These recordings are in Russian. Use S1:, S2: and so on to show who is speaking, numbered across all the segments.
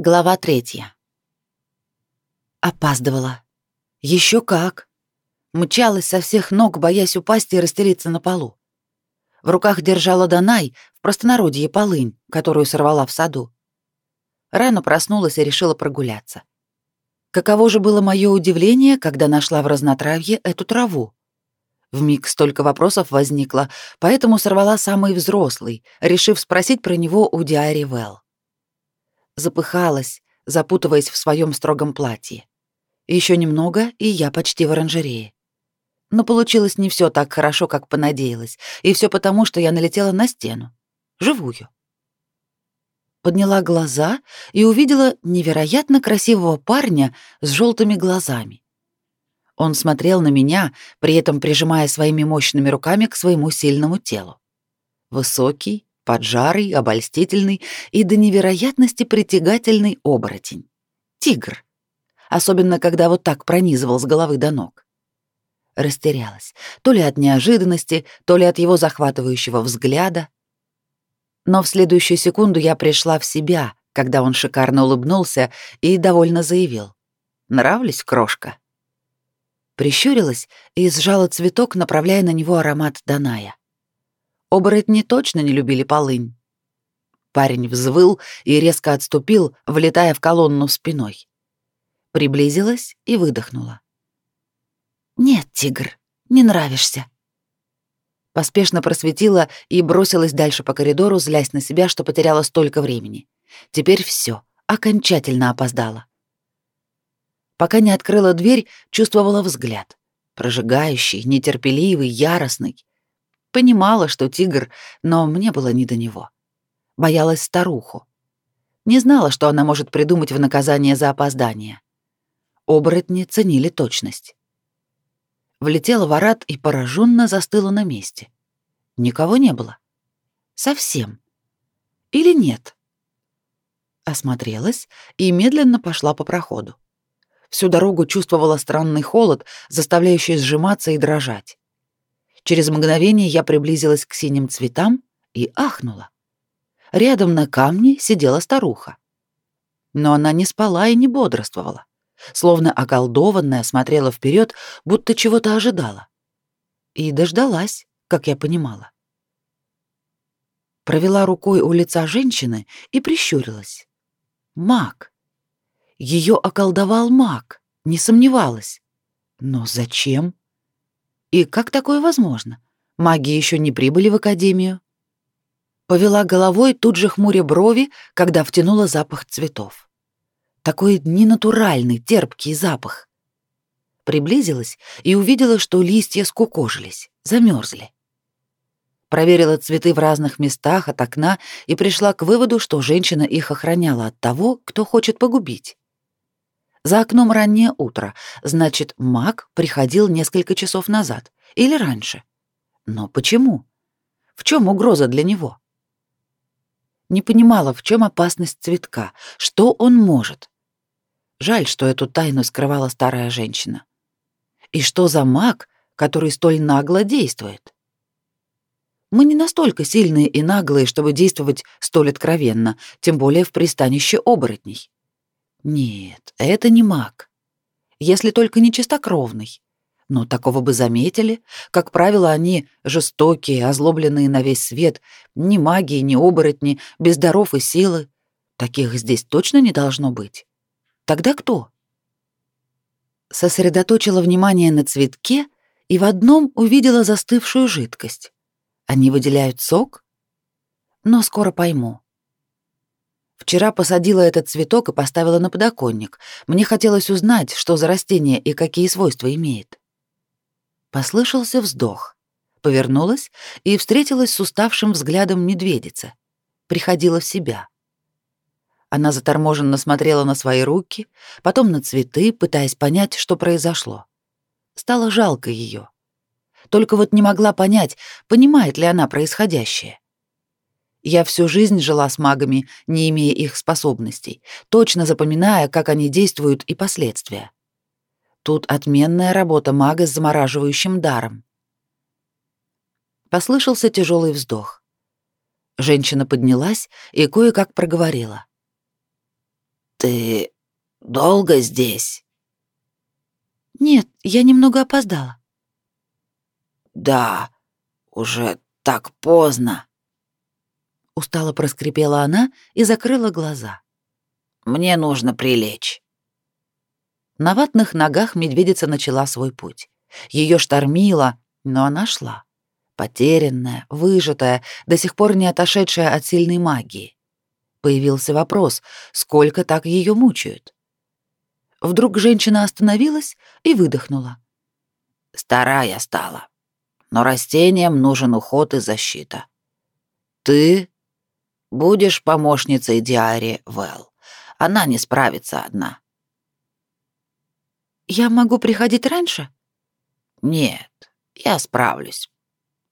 S1: Глава третья. Опаздывала. Еще как. Мчалась со всех ног, боясь упасть и растериться на полу. В руках держала Данай, в простонародье полынь, которую сорвала в саду. Рано проснулась и решила прогуляться. Каково же было мое удивление, когда нашла в разнотравье эту траву. Вмиг столько вопросов возникло, поэтому сорвала самый взрослый, решив спросить про него у Диари Вэл запыхалась, запутываясь в своем строгом платье. Еще немного, и я почти в оранжерее. Но получилось не все так хорошо, как понадеялась, и все потому, что я налетела на стену. Живую. Подняла глаза и увидела невероятно красивого парня с желтыми глазами. Он смотрел на меня, при этом прижимая своими мощными руками к своему сильному телу. Высокий, поджарый, обольстительный и до невероятности притягательный оборотень. Тигр. Особенно, когда вот так пронизывал с головы до ног. Растерялась. То ли от неожиданности, то ли от его захватывающего взгляда. Но в следующую секунду я пришла в себя, когда он шикарно улыбнулся и довольно заявил. «Нравлюсь, крошка?» Прищурилась и сжала цветок, направляя на него аромат Даная. Оборотни точно не любили полынь. Парень взвыл и резко отступил, влетая в колонну спиной. Приблизилась и выдохнула. «Нет, тигр, не нравишься». Поспешно просветила и бросилась дальше по коридору, злясь на себя, что потеряла столько времени. Теперь все, окончательно опоздала. Пока не открыла дверь, чувствовала взгляд. Прожигающий, нетерпеливый, яростный. Понимала, что тигр, но мне было не до него. Боялась старуху. Не знала, что она может придумать в наказание за опоздание. Оборотни ценили точность. Влетела в арат и пораженно застыла на месте. Никого не было. Совсем. Или нет? Осмотрелась и медленно пошла по проходу. Всю дорогу чувствовала странный холод, заставляющий сжиматься и дрожать. Через мгновение я приблизилась к синим цветам и ахнула. Рядом на камне сидела старуха. Но она не спала и не бодрствовала, словно околдованная смотрела вперед, будто чего-то ожидала. И дождалась, как я понимала. Провела рукой у лица женщины и прищурилась. Маг. Ее околдовал маг, не сомневалась. Но зачем? И как такое возможно? Маги еще не прибыли в академию. Повела головой, тут же хмуря брови, когда втянула запах цветов. Такой ненатуральный, терпкий запах. Приблизилась и увидела, что листья скукожились, замерзли. Проверила цветы в разных местах от окна и пришла к выводу, что женщина их охраняла от того, кто хочет погубить. За окном раннее утро, значит, маг приходил несколько часов назад или раньше. Но почему? В чем угроза для него? Не понимала, в чем опасность цветка, что он может. Жаль, что эту тайну скрывала старая женщина. И что за маг, который столь нагло действует? Мы не настолько сильные и наглые, чтобы действовать столь откровенно, тем более в пристанище оборотней. Нет, это не маг. Если только не чистокровный. Но такого бы заметили. Как правило, они жестокие, озлобленные на весь свет, ни магии, ни оборотни, без даров и силы. Таких здесь точно не должно быть. Тогда кто? Сосредоточила внимание на цветке и в одном увидела застывшую жидкость. Они выделяют сок? Но скоро пойму. Вчера посадила этот цветок и поставила на подоконник. Мне хотелось узнать, что за растение и какие свойства имеет. Послышался вздох. Повернулась и встретилась с уставшим взглядом медведицы. Приходила в себя. Она заторможенно смотрела на свои руки, потом на цветы, пытаясь понять, что произошло. Стало жалко ее. Только вот не могла понять, понимает ли она происходящее. Я всю жизнь жила с магами, не имея их способностей, точно запоминая, как они действуют и последствия. Тут отменная работа мага с замораживающим даром. Послышался тяжелый вздох. Женщина поднялась и кое-как проговорила. Ты долго здесь?
S2: Нет, я немного опоздала.
S1: Да, уже так поздно. Устало проскрипела она и закрыла глаза. Мне нужно прилечь. На ватных ногах медведица начала свой путь. Ее штормило, но она шла. Потерянная, выжатая, до сих пор не отошедшая от сильной магии. Появился вопрос, сколько так ее мучают. Вдруг женщина остановилась и выдохнула. «Старая стала, но растениям нужен уход и защита. Ты будешь помощницей Диари Вэл. Она не справится одна».
S2: «Я могу приходить раньше?»
S1: «Нет, я справлюсь.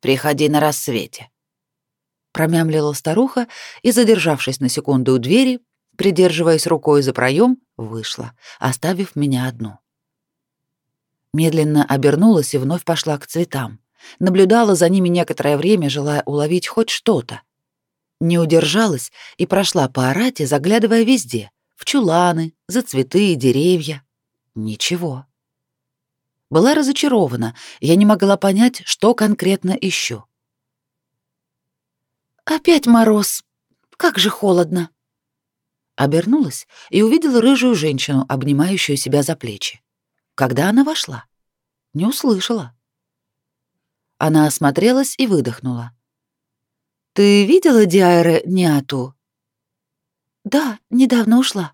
S1: Приходи на рассвете». Промямлила старуха и, задержавшись на секунду у двери, придерживаясь рукой за проем, вышла, оставив меня одну. Медленно обернулась и вновь пошла к цветам. Наблюдала за ними некоторое время, желая уловить хоть что-то. Не удержалась и прошла по орате, заглядывая везде, в чуланы, за цветы и деревья. Ничего. Была разочарована, я не могла понять, что конкретно ищу.
S2: «Опять мороз. Как же холодно!»
S1: Обернулась и увидела рыжую женщину, обнимающую себя за плечи. Когда она вошла? Не услышала. Она осмотрелась и выдохнула. «Ты видела Диайре Ниату?»
S2: «Да, недавно ушла».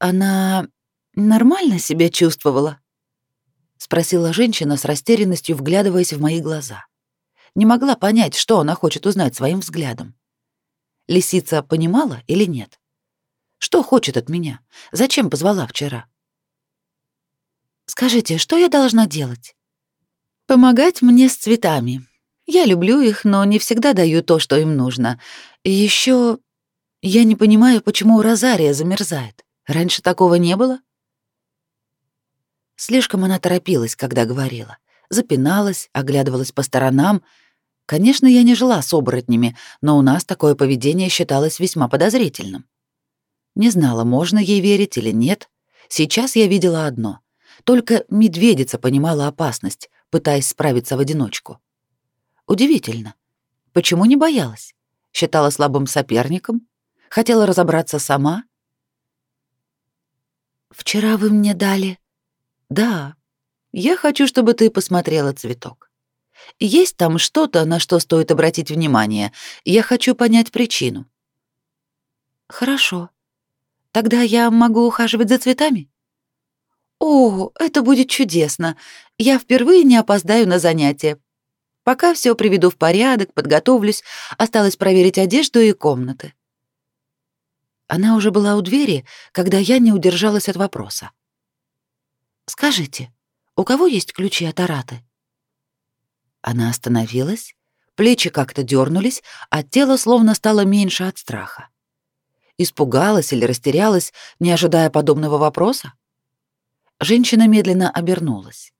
S1: «Она нормально себя чувствовала?» — спросила женщина с растерянностью, вглядываясь в мои глаза. Не могла понять, что она хочет узнать своим взглядом. Лисица понимала или нет? Что хочет от меня? Зачем позвала вчера?
S2: Скажите, что я должна делать?
S1: Помогать мне с цветами. Я люблю их, но не всегда даю то, что им нужно. Еще я не понимаю, почему Розария замерзает. Раньше такого не было? Слишком она торопилась, когда говорила. Запиналась, оглядывалась по сторонам, Конечно, я не жила с оборотнями, но у нас такое поведение считалось весьма подозрительным. Не знала, можно ей верить или нет. Сейчас я видела одно. Только медведица понимала опасность, пытаясь справиться в одиночку. Удивительно. Почему не боялась? Считала слабым соперником? Хотела разобраться сама?
S2: «Вчера вы мне дали...»
S1: «Да. Я хочу, чтобы ты посмотрела цветок. Есть там что-то, на что стоит обратить внимание. Я хочу понять причину.
S2: Хорошо. Тогда я могу ухаживать за цветами? О, это будет чудесно. Я впервые не опоздаю на занятия. Пока все приведу в порядок, подготовлюсь, осталось проверить одежду и комнаты. Она уже была у двери, когда я не удержалась от вопроса. Скажите, у кого есть ключи от Араты? Она остановилась, плечи как-то дернулись, а тело словно стало меньше от страха. Испугалась или растерялась, не ожидая подобного вопроса? Женщина медленно обернулась.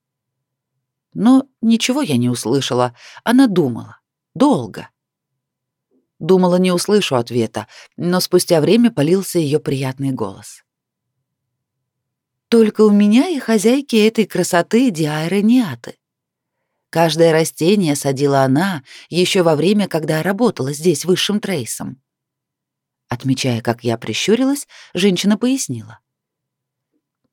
S2: Но ничего я не услышала, она думала. Долго. Думала, не услышу ответа, но спустя время полился ее приятный голос. «Только у меня и хозяйки этой красоты Диайры Ниаты. Каждое растение садила она еще во время, когда работала здесь высшим трейсом. Отмечая, как я прищурилась, женщина пояснила.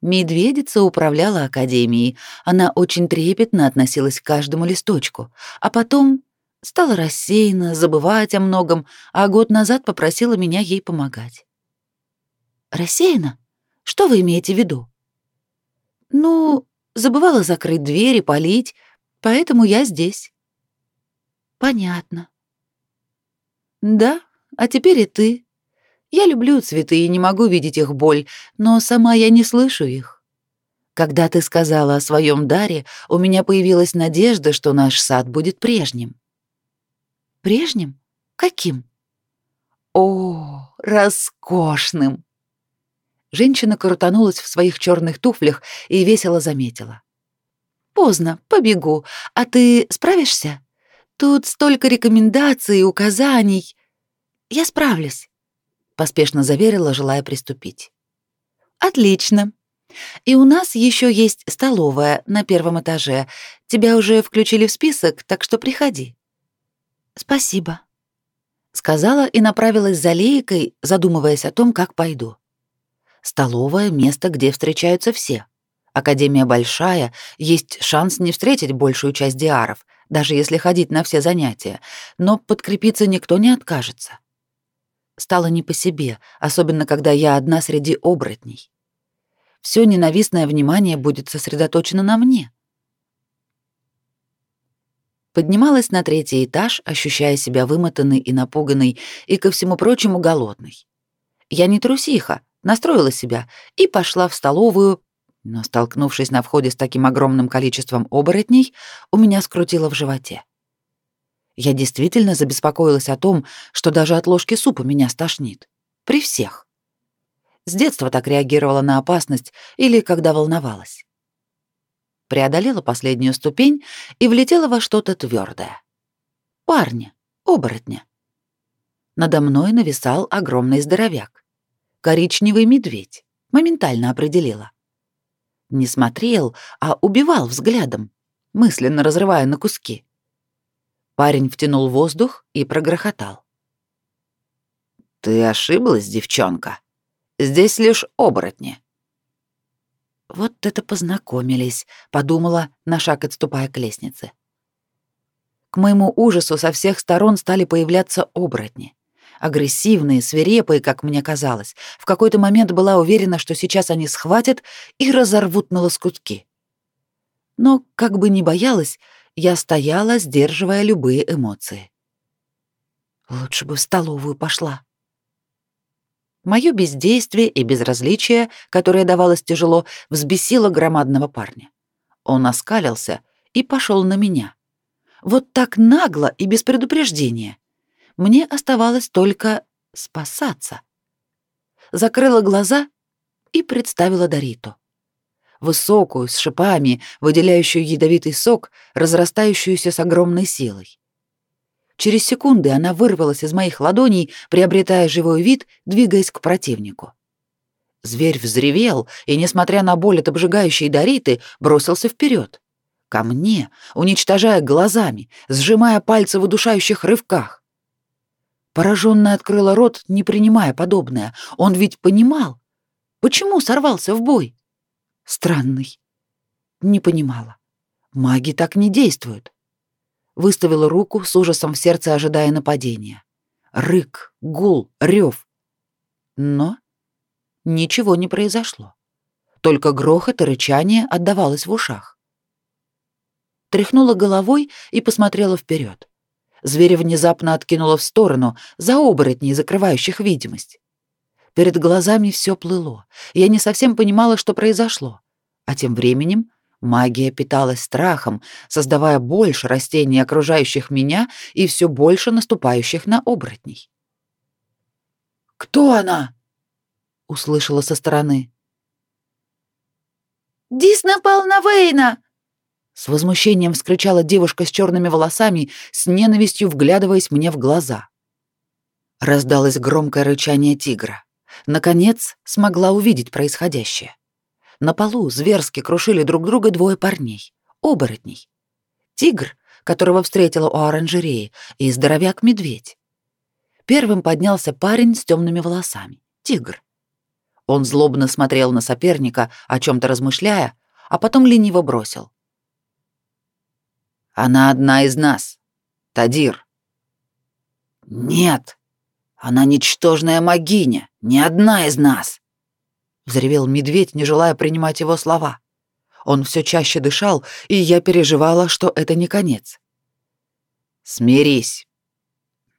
S2: Медведица управляла академией, она очень трепетно относилась к каждому листочку, а потом стала рассеяна, забывать о многом, а год назад попросила меня ей помогать. «Рассеяна? Что вы имеете в виду?» «Ну, забывала закрыть дверь и полить, Поэтому я здесь. Понятно. Да, а теперь и ты. Я люблю цветы и не могу видеть их боль, но сама я не слышу их. Когда ты сказала о своем даре, у меня появилась надежда, что наш сад будет прежним. Прежним? Каким? О, роскошным. Женщина крутанулась в своих черных туфлях и весело заметила: Поздно, побегу. А ты справишься? Тут столько рекомендаций и указаний. Я справлюсь. Поспешно заверила, желая приступить. Отлично. И у нас еще есть столовая на первом этаже. Тебя уже включили в список, так что приходи. Спасибо, сказала и направилась за Лейкой, задумываясь о том, как пойду. Столовая место, где встречаются все. Академия большая, есть шанс не встретить большую часть диаров, даже если ходить на все занятия, но подкрепиться никто не откажется. Стало не по себе, особенно когда я одна среди оборотней. Все ненавистное внимание будет сосредоточено на мне. Поднималась на третий этаж, ощущая себя вымотанной и напуганной, и, ко всему прочему, голодной. Я не трусиха, настроила себя и пошла в столовую, но, столкнувшись на входе с таким огромным количеством оборотней, у меня скрутило в животе. Я действительно забеспокоилась о том, что даже от ложки супа меня стошнит. При всех. С детства так реагировала на опасность или когда волновалась. Преодолела последнюю ступень и влетела во что-то твердое. Парня, оборотня. Надо мной нависал огромный здоровяк. Коричневый медведь. Моментально определила. Не смотрел, а убивал взглядом, мысленно разрывая на куски. Парень втянул воздух и прогрохотал. «Ты ошиблась, девчонка. Здесь лишь оборотни». Вот это познакомились, подумала, на шаг отступая к лестнице. К моему ужасу со всех сторон стали появляться оборотни. Агрессивные, свирепые, как мне казалось. В какой-то момент была уверена, что сейчас они схватят и разорвут на лоскутки. Но, как бы ни боялась, я стояла, сдерживая любые эмоции. Лучше бы в столовую пошла. Моё бездействие и безразличие, которое давалось тяжело, взбесило громадного парня. Он оскалился и пошел на меня. Вот так нагло и без предупреждения. Мне оставалось только спасаться. Закрыла глаза и представила Дариту высокую, с шипами, выделяющую ядовитый сок, разрастающуюся с огромной силой. Через секунды она вырвалась из моих ладоней, приобретая живой вид, двигаясь к противнику. Зверь взревел и, несмотря на боль от обжигающей Дариты, бросился вперед. Ко мне, уничтожая глазами, сжимая пальцы в удушающих рывках. Пораженно открыла рот, не принимая подобное. Он ведь понимал. Почему сорвался в бой? Странный. Не понимала. Маги так не действуют. Выставила руку с ужасом в сердце, ожидая нападения. Рык, гул, рев. Но ничего не произошло. Только грохот и рычание отдавалось в ушах. Тряхнула головой и посмотрела вперед. Зверя внезапно откинуло в сторону, за оборотней, закрывающих видимость. Перед глазами все плыло. Я не совсем понимала, что произошло. А тем временем магия питалась страхом, создавая больше растений, окружающих меня, и все больше наступающих на оборотней. «Кто она?» — услышала со стороны.
S1: «Дис напал на Вейна!»
S2: С возмущением вскричала девушка с черными волосами, с ненавистью вглядываясь мне в глаза. Раздалось громкое рычание тигра наконец смогла увидеть происходящее. На полу зверски крушили друг друга двое парней, оборотней. Тигр, которого встретила у оранжереи, и здоровяк-медведь. Первым поднялся парень с темными волосами, тигр. Он злобно смотрел на соперника, о чем то размышляя, а потом лениво бросил. «Она одна из нас, Тадир». «Нет», она ничтожная магиня, не одна из нас!» Взревел медведь, не желая принимать его слова. Он все чаще дышал, и я переживала, что это не конец. «Смирись.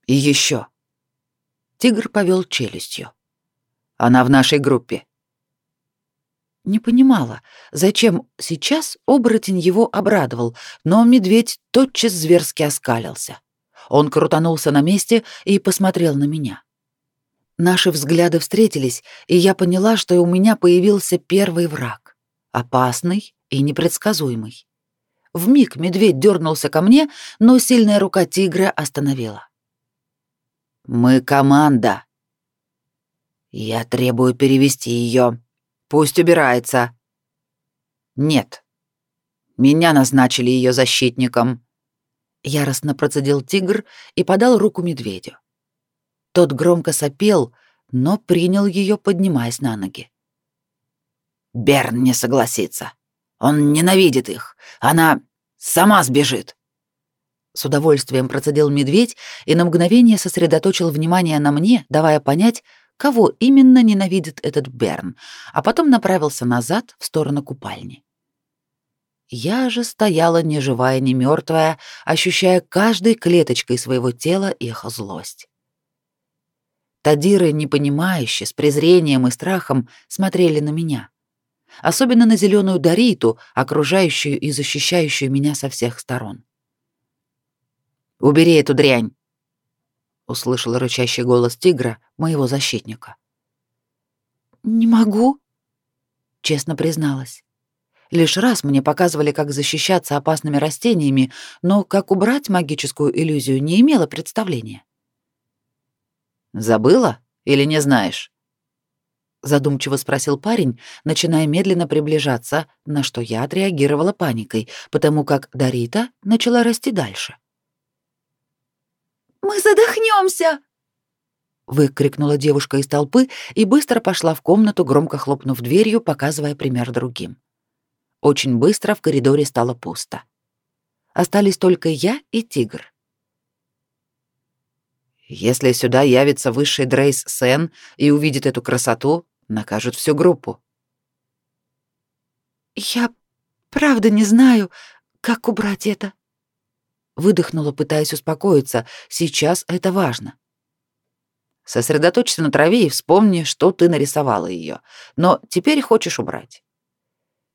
S2: И еще. Тигр повел челюстью. «Она в нашей группе». Не понимала, зачем сейчас оборотень его обрадовал, но медведь тотчас зверски оскалился. Он крутанулся на месте и посмотрел на меня. Наши взгляды встретились, и я поняла, что у меня появился первый враг, опасный и непредсказуемый. В миг медведь дернулся ко мне, но сильная рука тигра остановила. Мы команда.
S1: Я требую перевести ее. Пусть убирается. Нет. Меня назначили ее защитником. Яростно процедил тигр и подал руку медведю. Тот громко сопел, но принял ее, поднимаясь на ноги. Берн не согласится. Он ненавидит их. Она сама сбежит. С удовольствием процедил медведь и на мгновение сосредоточил внимание на мне, давая понять, кого именно ненавидит этот Берн, а потом направился назад в сторону купальни. Я же стояла ни живая, ни мертвая, ощущая каждой клеточкой своего тела их злость. Тадиры, непонимающе, с презрением и страхом, смотрели на меня. Особенно на зеленую Дариту, окружающую и защищающую меня со всех сторон. «Убери эту дрянь!» — услышал рычащий голос тигра, моего защитника. «Не могу», — честно призналась. Лишь раз мне показывали, как защищаться опасными растениями, но как убрать магическую иллюзию не имела представления. «Забыла или не знаешь?» Задумчиво спросил парень, начиная медленно приближаться, на что я отреагировала паникой, потому как Дарита начала расти дальше.
S2: «Мы задохнемся!» выкрикнула девушка из толпы и быстро пошла в комнату, громко хлопнув дверью, показывая пример другим. Очень быстро в коридоре стало пусто. Остались только я и тигр.
S1: Если сюда явится высший Дрейс Сен и увидит эту красоту, накажут всю группу.
S2: Я правда не знаю, как убрать это. Выдохнула, пытаясь успокоиться. Сейчас это важно.
S1: Сосредоточься на траве и вспомни, что ты нарисовала ее. Но теперь хочешь убрать.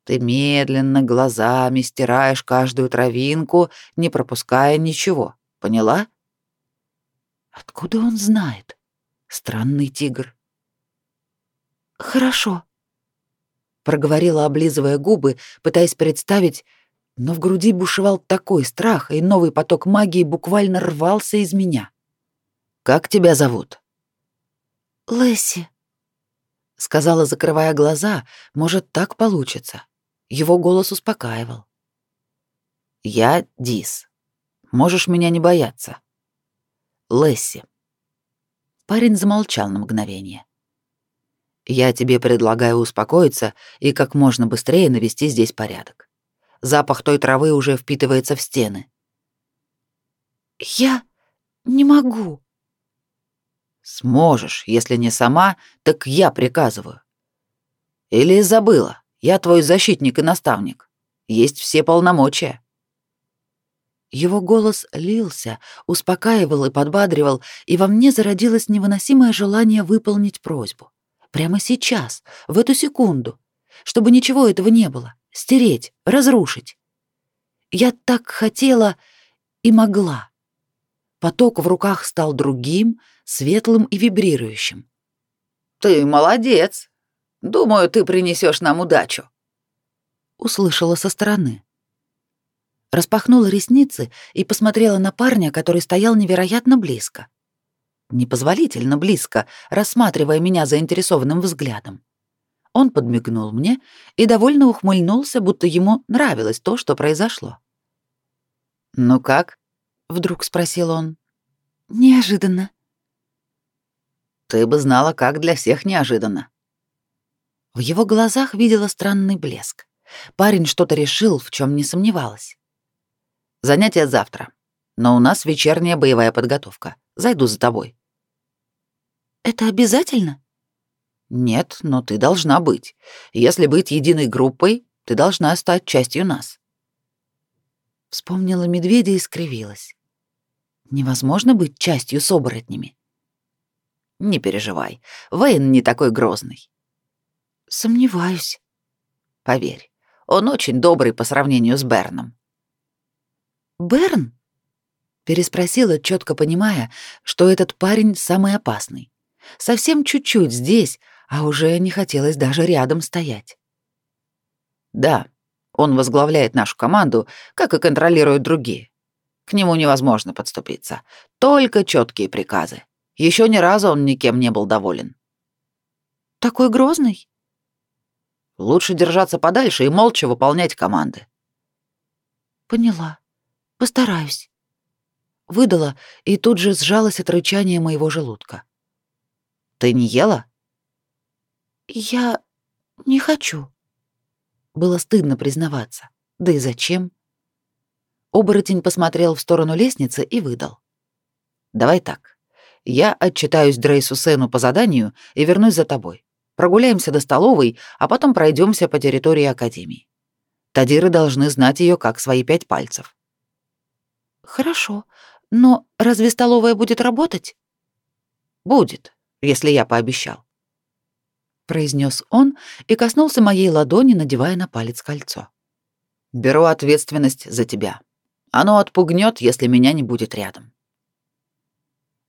S1: Ты медленно глазами стираешь каждую травинку, не пропуская ничего. Поняла?
S2: Откуда он знает? Странный тигр. Хорошо, проговорила, облизывая губы, пытаясь представить, но в груди бушевал такой страх, и новый поток магии буквально рвался из меня.
S1: Как тебя зовут?
S2: Лесси,
S1: сказала, закрывая глаза. Может, так получится. Его голос успокаивал. Я Дис. Можешь меня не бояться. Лесси. Парень замолчал на мгновение. Я тебе предлагаю успокоиться и как можно быстрее навести здесь порядок. Запах той травы уже впитывается в стены.
S2: Я не могу.
S1: Сможешь, если не сама, так я приказываю. Или забыла? Я твой защитник и наставник. Есть все полномочия. Его голос лился, успокаивал и подбадривал, и во мне зародилось невыносимое желание выполнить просьбу. Прямо сейчас, в эту секунду, чтобы ничего этого не было, стереть, разрушить. Я так хотела и могла. Поток в руках стал другим, светлым и вибрирующим. «Ты молодец. Думаю, ты принесешь нам удачу», — услышала со стороны распахнула ресницы и посмотрела на парня, который стоял невероятно близко. Непозволительно близко, рассматривая меня заинтересованным взглядом. Он подмигнул мне и довольно ухмыльнулся, будто ему нравилось то, что произошло. «Ну как?» — вдруг спросил он.
S2: «Неожиданно».
S1: «Ты бы знала, как для всех неожиданно».
S2: В его глазах видела странный блеск. Парень что-то решил, в чем не сомневалась.
S1: Занятия завтра. Но у нас вечерняя боевая подготовка. Зайду за тобой.
S2: Это обязательно?
S1: Нет, но ты должна быть. Если быть единой группой, ты должна стать частью нас.
S2: Вспомнила медведя и скривилась. Невозможно быть частью с оборотнями.
S1: Не переживай, Вейн не такой грозный.
S2: Сомневаюсь.
S1: Поверь, он очень добрый по сравнению с Берном.
S2: Берн? Переспросила, четко понимая, что этот парень самый опасный. Совсем чуть-чуть здесь, а уже не хотелось даже рядом стоять.
S1: Да, он возглавляет нашу команду, как и контролирует другие. К нему невозможно подступиться. Только четкие приказы. Еще ни разу он никем не был доволен. Такой грозный?
S2: Лучше держаться подальше и молча выполнять команды.
S1: Поняла. Постараюсь. Выдала и тут же сжалась от рычания моего желудка.
S2: Ты не ела?
S1: Я не хочу. Было стыдно признаваться. Да и зачем? Оборотень посмотрел в сторону лестницы и выдал.
S2: Давай так. Я отчитаюсь Дрейсу Сену по заданию и вернусь за тобой. Прогуляемся до столовой, а потом пройдемся по территории Академии. Тадиры должны знать ее как свои пять пальцев.
S1: Хорошо, но разве столовая будет работать?
S2: Будет, если я пообещал.
S1: Произнес он и коснулся моей ладони, надевая на палец кольцо.
S2: Беру ответственность за тебя. Оно отпугнет, если меня не будет рядом.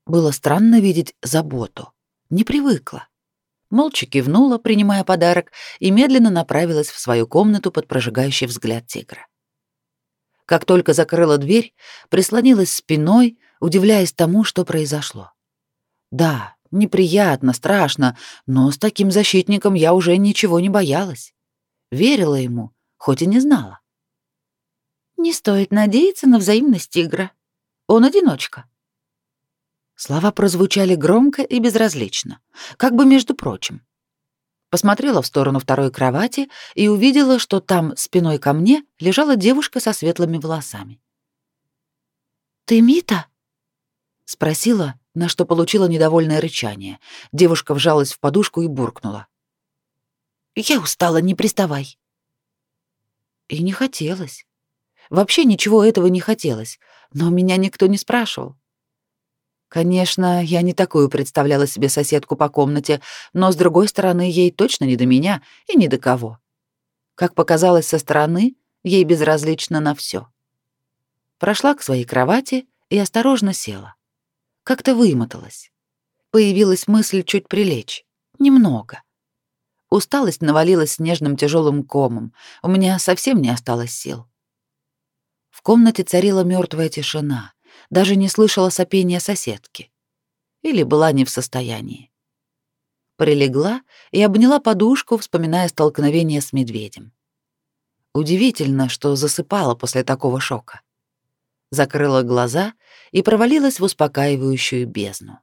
S1: Было странно видеть заботу. Не привыкла молча кивнула, принимая подарок, и медленно направилась в свою комнату под прожигающий взгляд тигра. Как только закрыла дверь, прислонилась спиной, удивляясь тому, что произошло. Да, неприятно, страшно, но с таким защитником я уже ничего не боялась. Верила ему, хоть и не знала. Не стоит надеяться на взаимность тигра. Он одиночка. Слова прозвучали громко и безразлично, как бы между прочим. Посмотрела в сторону второй кровати и увидела, что там спиной ко мне лежала девушка со светлыми волосами. «Ты Мита?» — спросила, на что получила недовольное рычание. Девушка вжалась в подушку и буркнула. «Я устала, не приставай». И не хотелось. Вообще ничего этого не хотелось, но меня никто не спрашивал. Конечно, я не такую представляла себе соседку по комнате, но с другой стороны, ей точно не до меня и ни до кого. Как показалось со стороны, ей безразлично на все. Прошла к своей кровати и осторожно села. Как-то вымоталась. Появилась мысль чуть прилечь. Немного. Усталость навалилась снежным тяжелым комом. У меня совсем не осталось сил. В комнате царила мертвая тишина даже не слышала сопения соседки. Или была не в состоянии. Прилегла и обняла подушку, вспоминая столкновение с медведем. Удивительно, что засыпала после такого шока. Закрыла глаза и провалилась в успокаивающую бездну.